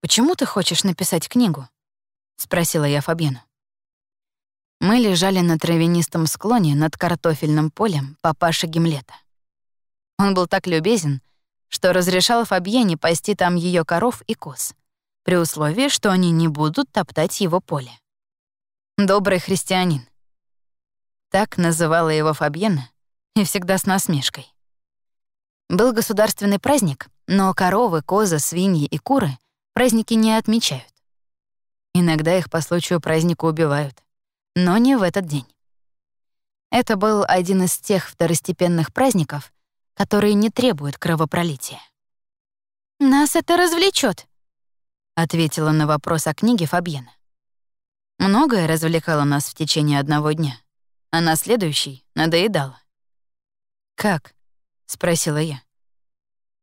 «Почему ты хочешь написать книгу?» — спросила я Фабьену. Мы лежали на травянистом склоне над картофельным полем папаши Гимлета. Он был так любезен, что разрешал Фабьене пасти там ее коров и коз, при условии, что они не будут топтать его поле. «Добрый христианин». Так называла его Фабьена, и всегда с насмешкой. Был государственный праздник, но коровы, козы, свиньи и куры праздники не отмечают. Иногда их по случаю праздника убивают, но не в этот день. Это был один из тех второстепенных праздников, которые не требуют кровопролития. «Нас это развлечет, ответила на вопрос о книге Фабьена. Многое развлекало нас в течение одного дня, а на следующий надоедало. «Как?» — спросила я.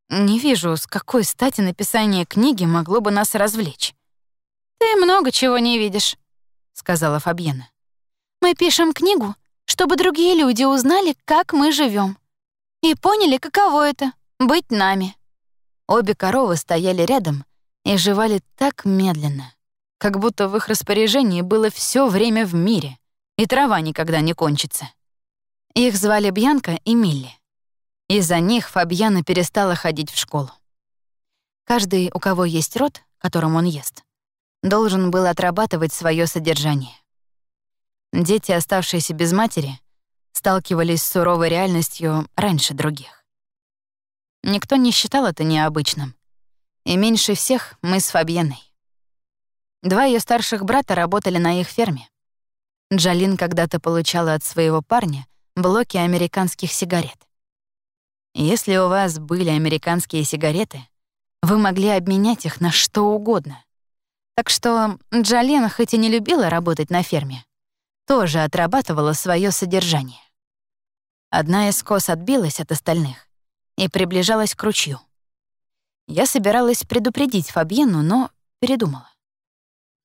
«Не вижу, с какой стати написание книги могло бы нас развлечь». «Ты много чего не видишь», — сказала Фабьена. «Мы пишем книгу, чтобы другие люди узнали, как мы живем, и поняли, каково это — быть нами». Обе коровы стояли рядом и жевали так медленно, как будто в их распоряжении было все время в мире, и трава никогда не кончится. Их звали Бьянка и Милли. Из-за них Фабьяна перестала ходить в школу. Каждый, у кого есть род, которым он ест, должен был отрабатывать свое содержание. Дети, оставшиеся без матери, сталкивались с суровой реальностью раньше других. Никто не считал это необычным. И меньше всех мы с Фабьеной. Два ее старших брата работали на их ферме. Джалин когда-то получала от своего парня блоки американских сигарет. Если у вас были американские сигареты, вы могли обменять их на что угодно. Так что Джален, хоть и не любила работать на ферме, тоже отрабатывала свое содержание. Одна из коз отбилась от остальных и приближалась к ручью. Я собиралась предупредить Фабьену, но передумала.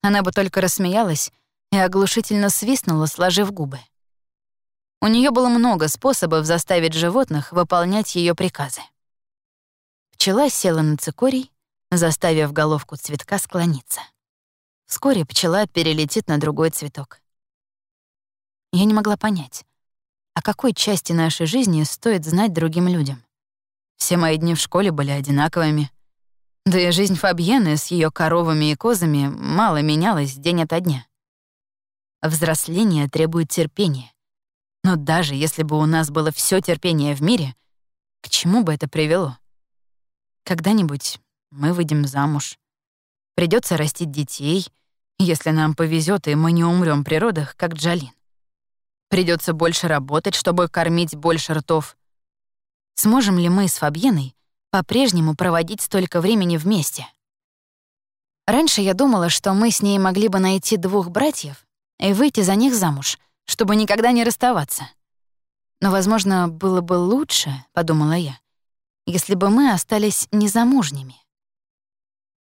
Она бы только рассмеялась и оглушительно свистнула, сложив губы. У нее было много способов заставить животных выполнять ее приказы. Пчела села на цикорий, заставив головку цветка склониться. Вскоре пчела перелетит на другой цветок. Я не могла понять, о какой части нашей жизни стоит знать другим людям. Все мои дни в школе были одинаковыми. Да и жизнь Фабьены с ее коровами и козами мало менялась день ото дня. Взросление требует терпения, но даже если бы у нас было все терпение в мире, к чему бы это привело? Когда-нибудь мы выйдем замуж. Придется растить детей, если нам повезет и мы не умрем при родах, как Джалин. Придется больше работать, чтобы кормить больше ртов. Сможем ли мы с Фабьеной по-прежнему проводить столько времени вместе? Раньше я думала, что мы с ней могли бы найти двух братьев и выйти за них замуж — чтобы никогда не расставаться. Но, возможно, было бы лучше, подумала я, если бы мы остались незамужними.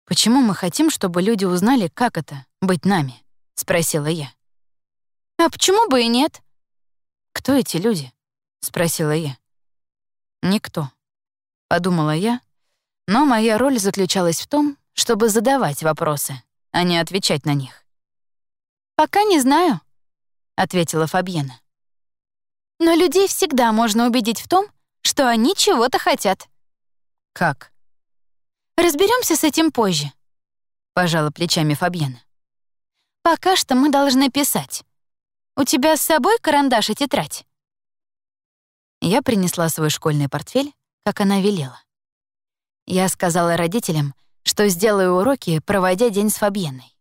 Почему мы хотим, чтобы люди узнали, как это — быть нами? спросила я. А почему бы и нет? Кто эти люди? спросила я. Никто, подумала я, но моя роль заключалась в том, чтобы задавать вопросы, а не отвечать на них. Пока не знаю, — ответила Фабьена. «Но людей всегда можно убедить в том, что они чего-то хотят». «Как?» Разберемся с этим позже», — пожала плечами Фабьена. «Пока что мы должны писать. У тебя с собой карандаш и тетрадь?» Я принесла свой школьный портфель, как она велела. Я сказала родителям, что сделаю уроки, проводя день с Фабьеной.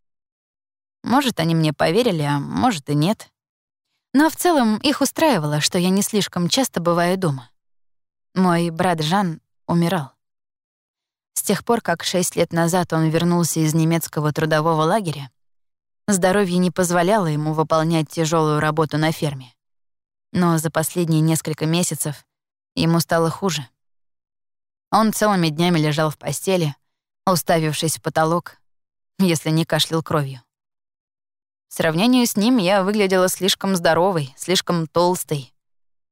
Может, они мне поверили, а может и нет. Но в целом их устраивало, что я не слишком часто бываю дома. Мой брат Жан умирал. С тех пор, как шесть лет назад он вернулся из немецкого трудового лагеря, здоровье не позволяло ему выполнять тяжелую работу на ферме. Но за последние несколько месяцев ему стало хуже. Он целыми днями лежал в постели, уставившись в потолок, если не кашлял кровью. В сравнении с ним я выглядела слишком здоровой, слишком толстой,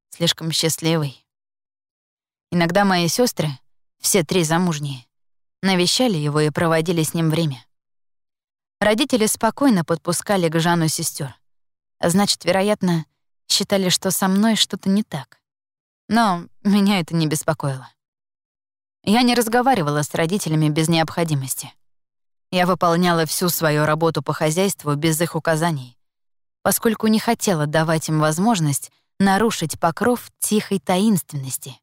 слишком счастливой. Иногда мои сестры, все три замужние, навещали его и проводили с ним время. Родители спокойно подпускали к Жану сестер. Значит, вероятно, считали, что со мной что-то не так. Но меня это не беспокоило. Я не разговаривала с родителями без необходимости. Я выполняла всю свою работу по хозяйству без их указаний, поскольку не хотела давать им возможность нарушить покров тихой таинственности,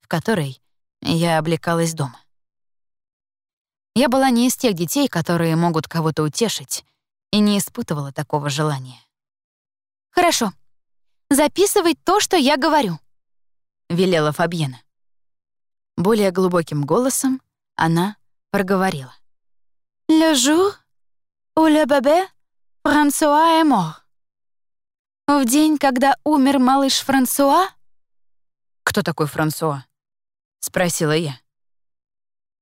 в которой я облекалась дома. Я была не из тех детей, которые могут кого-то утешить, и не испытывала такого желания. «Хорошо. Записывай то, что я говорю», — велела Фабьена. Более глубоким голосом она проговорила. «Le jour où le bébé Франсуа est mort». В день, когда умер малыш Франсуа? Кто такой Франсуа? спросила я.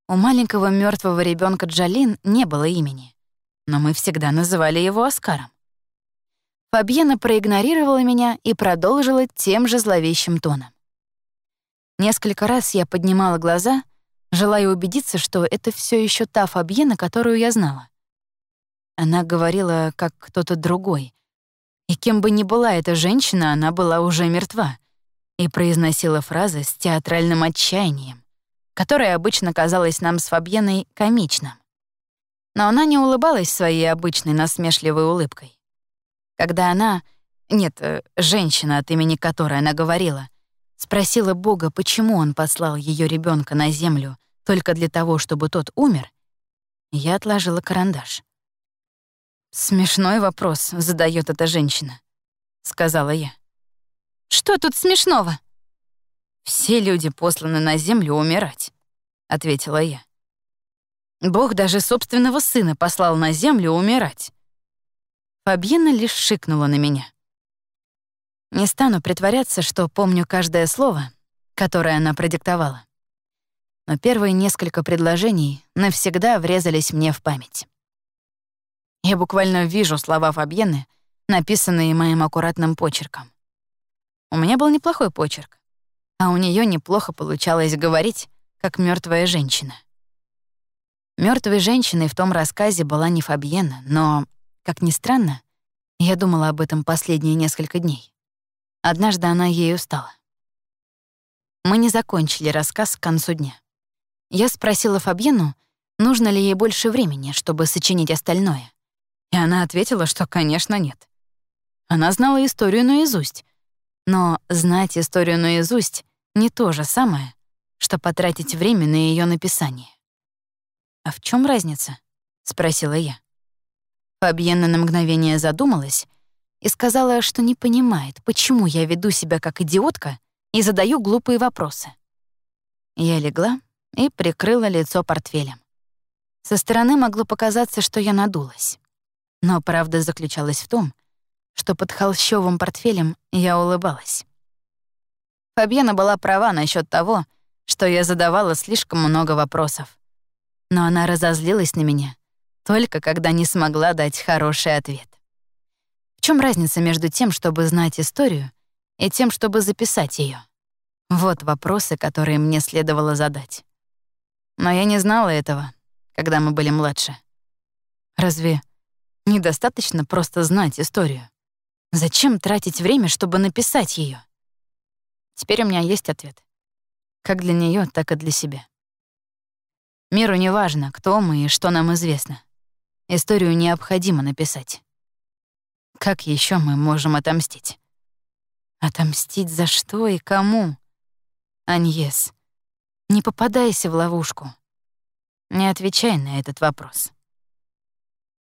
У маленького мертвого ребенка Джалин не было имени, но мы всегда называли его Оскаром. Фабьена проигнорировала меня и продолжила тем же зловещим тоном. Несколько раз я поднимала глаза, желая убедиться, что это все еще та Фабьена, которую я знала. Она говорила, как кто-то другой, и кем бы ни была эта женщина, она была уже мертва и произносила фразы с театральным отчаянием, которое обычно казалось нам с Фабьеной комичным. Но она не улыбалась своей обычной насмешливой улыбкой. Когда она, нет, э, женщина, от имени которой она говорила, спросила Бога, почему он послал ее ребенка на землю только для того, чтобы тот умер, я отложила карандаш. «Смешной вопрос задает эта женщина», — сказала я. «Что тут смешного?» «Все люди посланы на землю умирать», — ответила я. «Бог даже собственного сына послал на землю умирать». Фабьена лишь шикнула на меня. Не стану притворяться, что помню каждое слово, которое она продиктовала. Но первые несколько предложений навсегда врезались мне в память. Я буквально вижу слова Фабьены, написанные моим аккуратным почерком. У меня был неплохой почерк, а у нее неплохо получалось говорить, как мертвая женщина. Мертвой женщиной в том рассказе была не Фабьена, но, как ни странно, я думала об этом последние несколько дней. Однажды она ею стала. Мы не закончили рассказ к концу дня. Я спросила Фабьену, нужно ли ей больше времени, чтобы сочинить остальное. И она ответила, что, конечно, нет. Она знала историю наизусть. Но знать историю наизусть — не то же самое, что потратить время на ее написание. «А в чем разница?» — спросила я. Фабьена на мгновение задумалась и сказала, что не понимает, почему я веду себя как идиотка и задаю глупые вопросы. Я легла и прикрыла лицо портфелем. Со стороны могло показаться, что я надулась. Но правда заключалась в том, что под холщовым портфелем я улыбалась. Фабьена была права насчет того, что я задавала слишком много вопросов. Но она разозлилась на меня только когда не смогла дать хороший ответ. В чем разница между тем, чтобы знать историю, и тем, чтобы записать ее? Вот вопросы, которые мне следовало задать. Но я не знала этого, когда мы были младше. Разве Недостаточно просто знать историю. Зачем тратить время, чтобы написать ее? Теперь у меня есть ответ. Как для нее, так и для себя. Миру не важно, кто мы и что нам известно. Историю необходимо написать. Как еще мы можем отомстить? Отомстить за что и кому? Аньес, не попадайся в ловушку. Не отвечай на этот вопрос.